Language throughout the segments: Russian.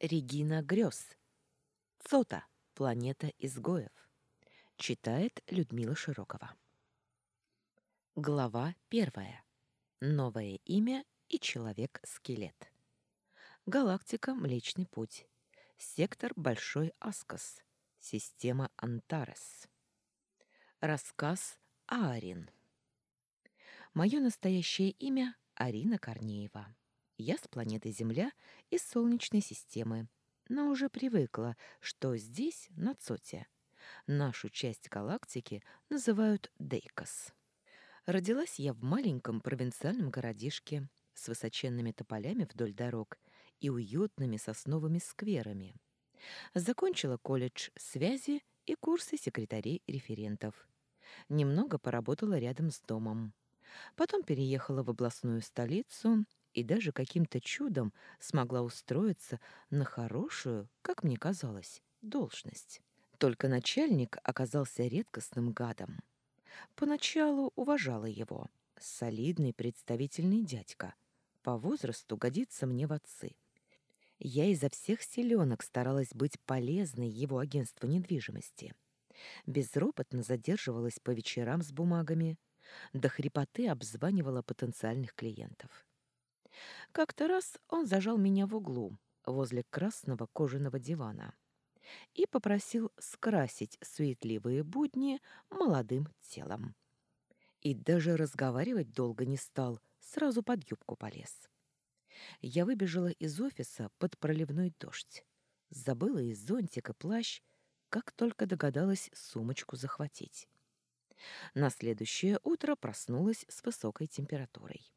Регина Грёз. Цота. Планета изгоев. Читает Людмила Широкова. Глава первая. Новое имя и человек-скелет. Галактика Млечный Путь. Сектор Большой Аскос. Система Антарес. Рассказ Аарин. Мое настоящее имя Арина Корнеева. Я с планеты Земля из Солнечной системы, но уже привыкла, что здесь, на Цоте, нашу часть галактики называют Дейкос. Родилась я в маленьком провинциальном городишке с высоченными тополями вдоль дорог и уютными сосновыми скверами. Закончила колледж связи и курсы секретарей-референтов. Немного поработала рядом с домом. Потом переехала в областную столицу и даже каким-то чудом смогла устроиться на хорошую, как мне казалось, должность. Только начальник оказался редкостным гадом. Поначалу уважала его. Солидный представительный дядька. По возрасту годится мне в отцы. Я изо всех силенок старалась быть полезной его агентству недвижимости. Безропотно задерживалась по вечерам с бумагами, до хрипоты обзванивала потенциальных клиентов. Как-то раз он зажал меня в углу, возле красного кожаного дивана, и попросил скрасить суетливые будни молодым телом. И даже разговаривать долго не стал, сразу под юбку полез. Я выбежала из офиса под проливной дождь. Забыла и зонтик, и плащ, как только догадалась сумочку захватить. На следующее утро проснулась с высокой температурой.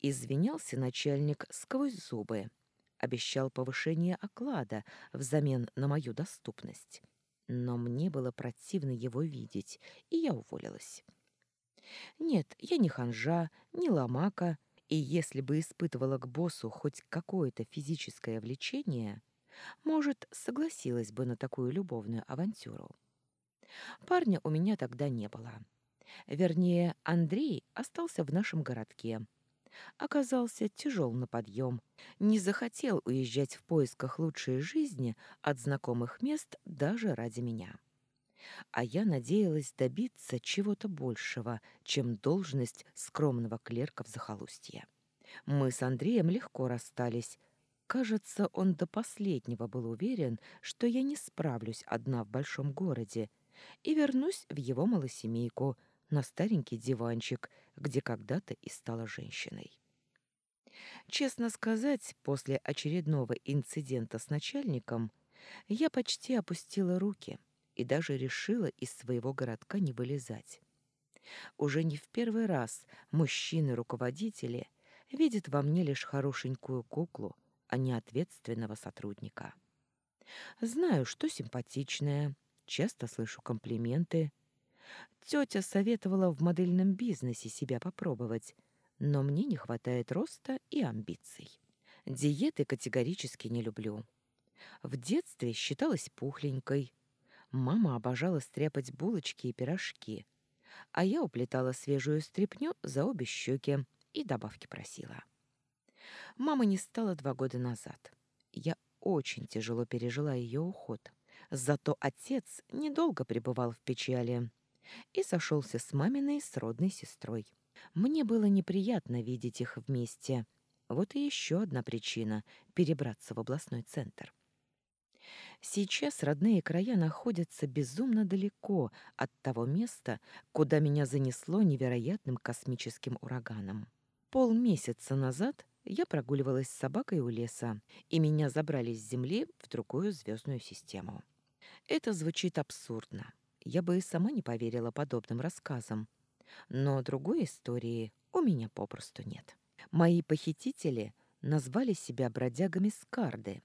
Извинялся начальник сквозь зубы. Обещал повышение оклада взамен на мою доступность. Но мне было противно его видеть, и я уволилась. Нет, я не ханжа, не ломака, и если бы испытывала к боссу хоть какое-то физическое влечение, может, согласилась бы на такую любовную авантюру. Парня у меня тогда не было. Вернее, Андрей остался в нашем городке, оказался тяжел на подъем, не захотел уезжать в поисках лучшей жизни от знакомых мест даже ради меня. А я надеялась добиться чего-то большего, чем должность скромного клерка в захолустье. Мы с Андреем легко расстались. Кажется, он до последнего был уверен, что я не справлюсь одна в большом городе и вернусь в его малосемейку на старенький диванчик, где когда-то и стала женщиной. Честно сказать, после очередного инцидента с начальником я почти опустила руки и даже решила из своего городка не вылезать. Уже не в первый раз мужчины-руководители видят во мне лишь хорошенькую куклу, а не ответственного сотрудника. Знаю, что симпатичная, часто слышу комплименты — Тетя советовала в модельном бизнесе себя попробовать, но мне не хватает роста и амбиций. Диеты категорически не люблю. В детстве считалась пухленькой. Мама обожала стряпать булочки и пирожки, а я уплетала свежую стряпню за обе щеки и добавки просила. Мама не стала два года назад. Я очень тяжело пережила ее уход. Зато отец недолго пребывал в печали — и сошелся с маминой сродной сестрой. Мне было неприятно видеть их вместе. Вот и еще одна причина — перебраться в областной центр. Сейчас родные края находятся безумно далеко от того места, куда меня занесло невероятным космическим ураганом. Полмесяца назад я прогуливалась с собакой у леса, и меня забрали с Земли в другую звездную систему. Это звучит абсурдно я бы и сама не поверила подобным рассказам. Но другой истории у меня попросту нет. Мои похитители назвали себя бродягами Скарды.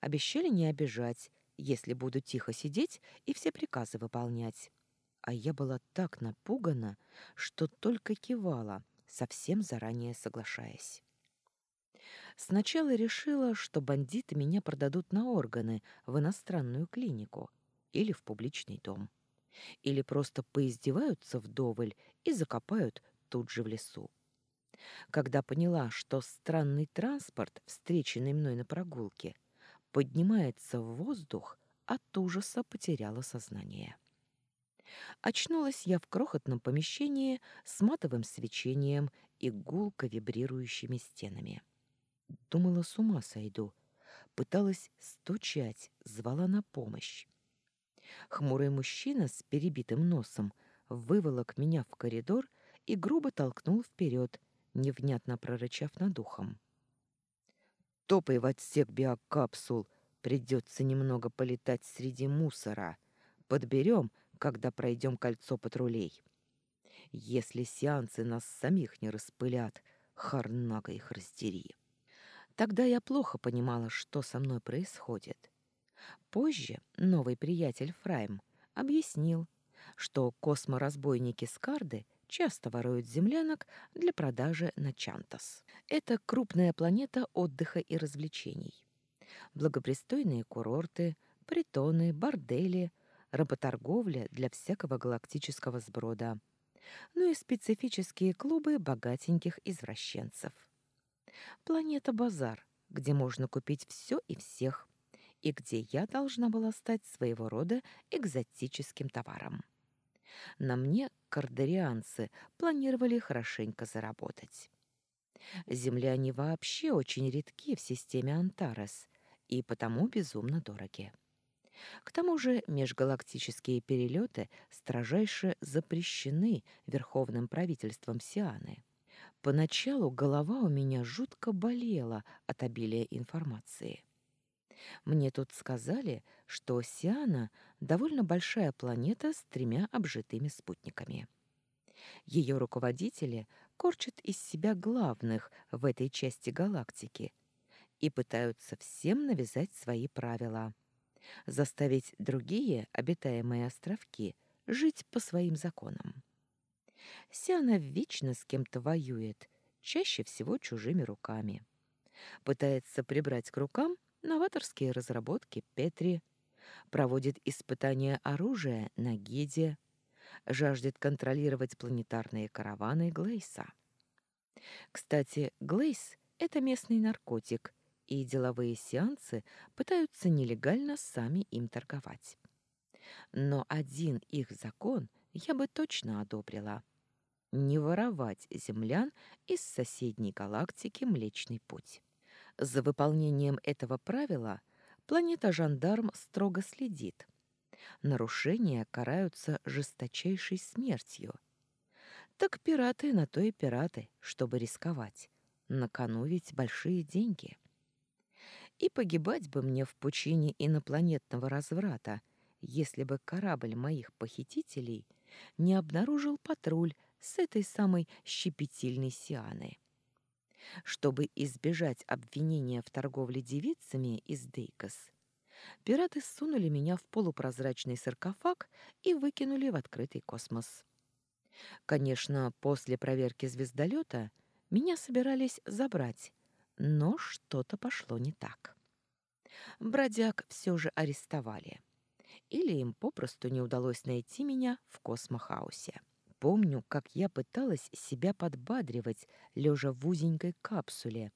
Обещали не обижать, если буду тихо сидеть и все приказы выполнять. А я была так напугана, что только кивала, совсем заранее соглашаясь. Сначала решила, что бандиты меня продадут на органы в иностранную клинику или в публичный дом или просто поиздеваются вдоволь и закопают тут же в лесу. Когда поняла, что странный транспорт, встреченный мной на прогулке, поднимается в воздух, от ужаса потеряла сознание. Очнулась я в крохотном помещении с матовым свечением и гулко вибрирующими стенами. Думала, с ума сойду. Пыталась стучать, звала на помощь. Хмурый мужчина с перебитым носом выволок меня в коридор и грубо толкнул вперед, невнятно прорычав над ухом. «Топай в отсек биокапсул, придется немного полетать среди мусора. Подберем, когда пройдем кольцо патрулей. Если сеансы нас самих не распылят, харнага их раздери». Тогда я плохо понимала, что со мной происходит. Позже новый приятель Фрайм объяснил, что косморазбойники Скарды часто воруют землянок для продажи на Чантас. Это крупная планета отдыха и развлечений. Благопристойные курорты, притоны, бордели, работорговля для всякого галактического сброда, ну и специфические клубы богатеньких извращенцев. Планета-базар, где можно купить все и всех, и где я должна была стать своего рода экзотическим товаром. На мне кардерианцы планировали хорошенько заработать. Земляне вообще очень редки в системе Антарес и потому безумно дороги. К тому же межгалактические перелеты строжайше запрещены Верховным правительством Сианы. Поначалу голова у меня жутко болела от обилия информации. Мне тут сказали, что Сиана — довольно большая планета с тремя обжитыми спутниками. Ее руководители корчат из себя главных в этой части галактики и пытаются всем навязать свои правила, заставить другие обитаемые островки жить по своим законам. Сиана вечно с кем-то воюет, чаще всего чужими руками. Пытается прибрать к рукам новаторские разработки Петри, проводит испытания оружия на Геде, жаждет контролировать планетарные караваны Глейса. Кстати, Глейс — это местный наркотик, и деловые сеансы пытаются нелегально сами им торговать. Но один их закон я бы точно одобрила — не воровать землян из соседней галактики Млечный Путь. За выполнением этого правила планета Жандарм строго следит. Нарушения караются жесточайшей смертью. Так пираты на то и пираты, чтобы рисковать. На кону ведь большие деньги. И погибать бы мне в пучине инопланетного разврата, если бы корабль моих похитителей не обнаружил патруль с этой самой щепетильной Сианы. Чтобы избежать обвинения в торговле девицами из Дейкос, пираты сунули меня в полупрозрачный саркофаг и выкинули в открытый космос. Конечно, после проверки звездолета меня собирались забрать, но что-то пошло не так. Бродяг все же арестовали. Или им попросту не удалось найти меня в космохаосе. Помню, как я пыталась себя подбадривать, лежа в узенькой капсуле,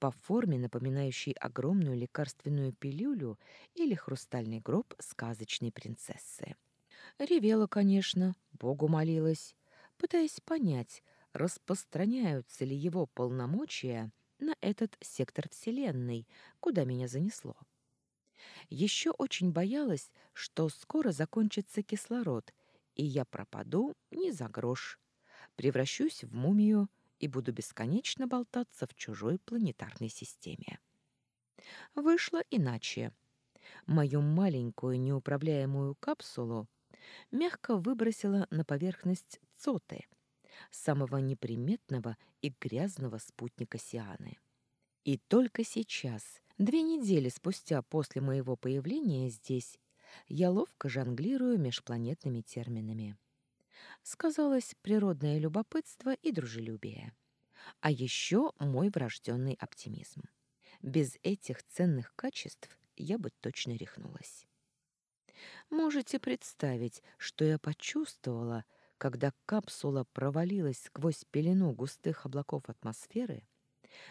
по форме напоминающей огромную лекарственную пилюлю или хрустальный гроб сказочной принцессы. Ревела, конечно, Богу молилась, пытаясь понять, распространяются ли его полномочия на этот сектор Вселенной, куда меня занесло. Еще очень боялась, что скоро закончится кислород, и я пропаду не за грош, превращусь в мумию и буду бесконечно болтаться в чужой планетарной системе. Вышло иначе. Мою маленькую неуправляемую капсулу мягко выбросила на поверхность Цоты, самого неприметного и грязного спутника Сианы. И только сейчас, две недели спустя после моего появления здесь, я ловко жонглирую межпланетными терминами. Сказалось природное любопытство и дружелюбие. А еще мой врожденный оптимизм. Без этих ценных качеств я бы точно рехнулась. Можете представить, что я почувствовала, когда капсула провалилась сквозь пелену густых облаков атмосферы,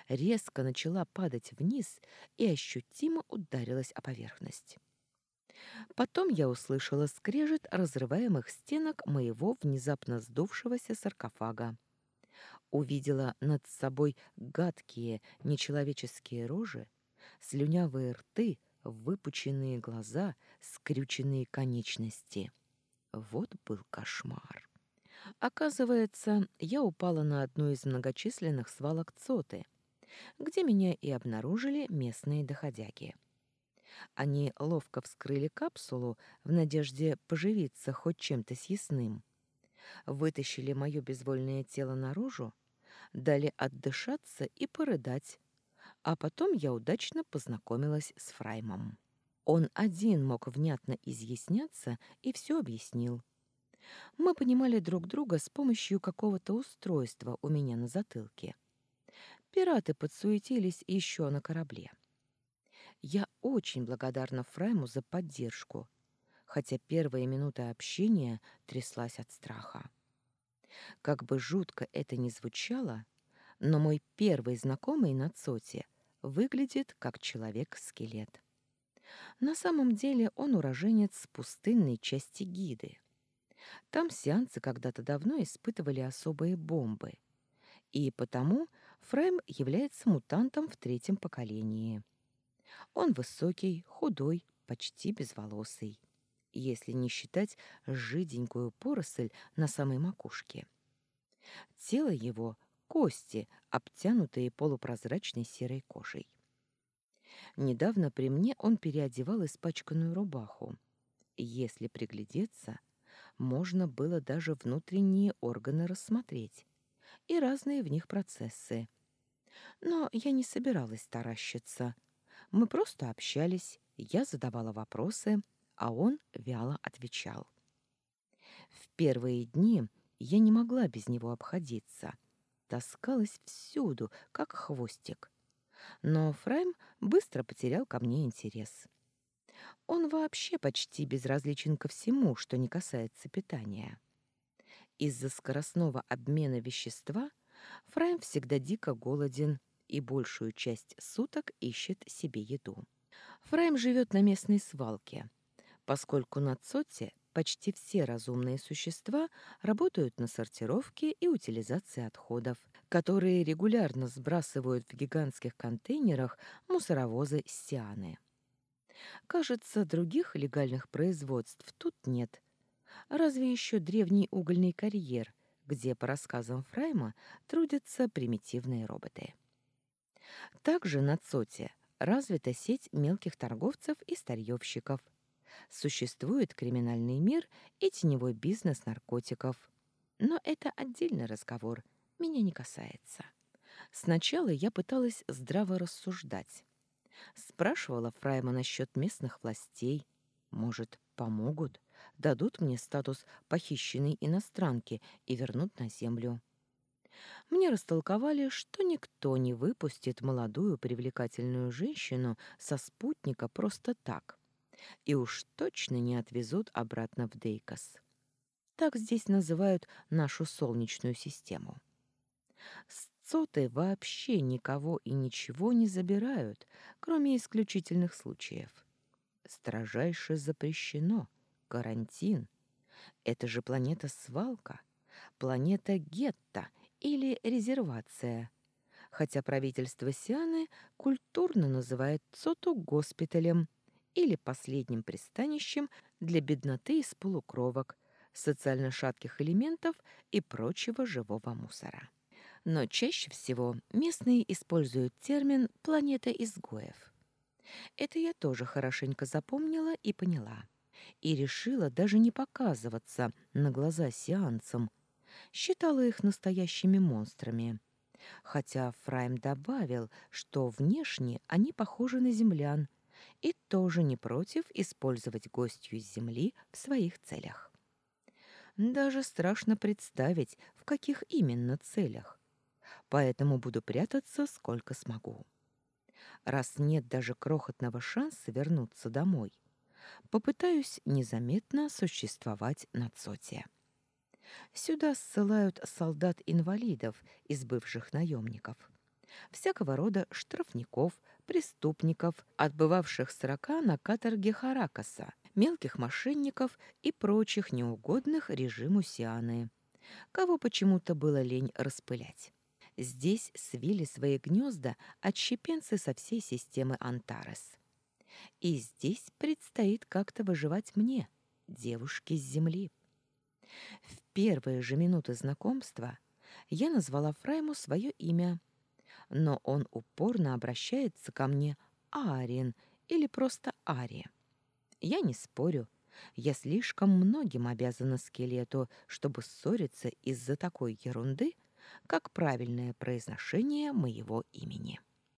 резко начала падать вниз и ощутимо ударилась о поверхность. Потом я услышала скрежет разрываемых стенок моего внезапно сдувшегося саркофага. Увидела над собой гадкие нечеловеческие рожи, слюнявые рты, выпученные глаза, скрюченные конечности. Вот был кошмар. Оказывается, я упала на одну из многочисленных свалок Цоты, где меня и обнаружили местные доходяги. Они ловко вскрыли капсулу в надежде поживиться хоть чем-то съестным. Вытащили мое безвольное тело наружу, дали отдышаться и порыдать, а потом я удачно познакомилась с Фраймом. Он один мог внятно изъясняться и все объяснил. Мы понимали друг друга с помощью какого-то устройства у меня на затылке. Пираты подсуетились еще на корабле. Я очень благодарна Фрайму за поддержку, хотя первые минуты общения тряслась от страха. Как бы жутко это ни звучало, но мой первый знакомый на Цоте выглядит как человек-скелет. На самом деле он уроженец пустынной части Гиды. Там сеансы когда-то давно испытывали особые бомбы, и потому Фрейм является мутантом в третьем поколении. Он высокий, худой, почти безволосый, если не считать жиденькую поросль на самой макушке. Тело его — кости, обтянутые полупрозрачной серой кожей. Недавно при мне он переодевал испачканную рубаху. Если приглядеться, можно было даже внутренние органы рассмотреть и разные в них процессы. Но я не собиралась таращиться. Мы просто общались, я задавала вопросы, а он вяло отвечал. В первые дни я не могла без него обходиться. Таскалась всюду, как хвостик. Но Фрайм быстро потерял ко мне интерес. Он вообще почти безразличен ко всему, что не касается питания. Из-за скоростного обмена вещества Фрайм всегда дико голоден и большую часть суток ищет себе еду. Фрайм живет на местной свалке, поскольку на Цоте почти все разумные существа работают на сортировке и утилизации отходов, которые регулярно сбрасывают в гигантских контейнерах мусоровозы Сианы. Кажется, других легальных производств тут нет. Разве еще древний угольный карьер, где, по рассказам Фрайма, трудятся примитивные роботы. Также на Цоте развита сеть мелких торговцев и старьевщиков. Существует криминальный мир и теневой бизнес наркотиков. Но это отдельный разговор, меня не касается. Сначала я пыталась здраво рассуждать. Спрашивала Фрайма насчет местных властей. Может, помогут, дадут мне статус похищенной иностранки и вернут на землю. Мне растолковали, что никто не выпустит молодую привлекательную женщину со спутника просто так. И уж точно не отвезут обратно в Дейкос. Так здесь называют нашу солнечную систему. Соты вообще никого и ничего не забирают, кроме исключительных случаев. Строжайше запрещено. Карантин. Это же планета-свалка. Планета Гетта или резервация. Хотя правительство Сианы культурно называет Цоту госпиталем или последним пристанищем для бедноты из полукровок, социально шатких элементов и прочего живого мусора но чаще всего местные используют термин «планета изгоев». Это я тоже хорошенько запомнила и поняла. И решила даже не показываться на глаза сеансам. Считала их настоящими монстрами. Хотя Фрайм добавил, что внешне они похожи на землян и тоже не против использовать гостью с Земли в своих целях. Даже страшно представить, в каких именно целях поэтому буду прятаться сколько смогу. Раз нет даже крохотного шанса вернуться домой, попытаюсь незаметно существовать на Цоте. Сюда ссылают солдат-инвалидов из бывших наемников. всякого рода штрафников, преступников, отбывавших срока на каторге Харакаса, мелких мошенников и прочих неугодных режиму Сианы, кого почему-то было лень распылять. Здесь свили свои гнезда отщепенцы со всей системы Антарес. И здесь предстоит как-то выживать мне, девушке с земли. В первые же минуты знакомства я назвала Фрайму свое имя, но он упорно обращается ко мне Арин или просто Ари. Я не спорю, я слишком многим обязана скелету, чтобы ссориться из-за такой ерунды, как правильное произношение моего имени.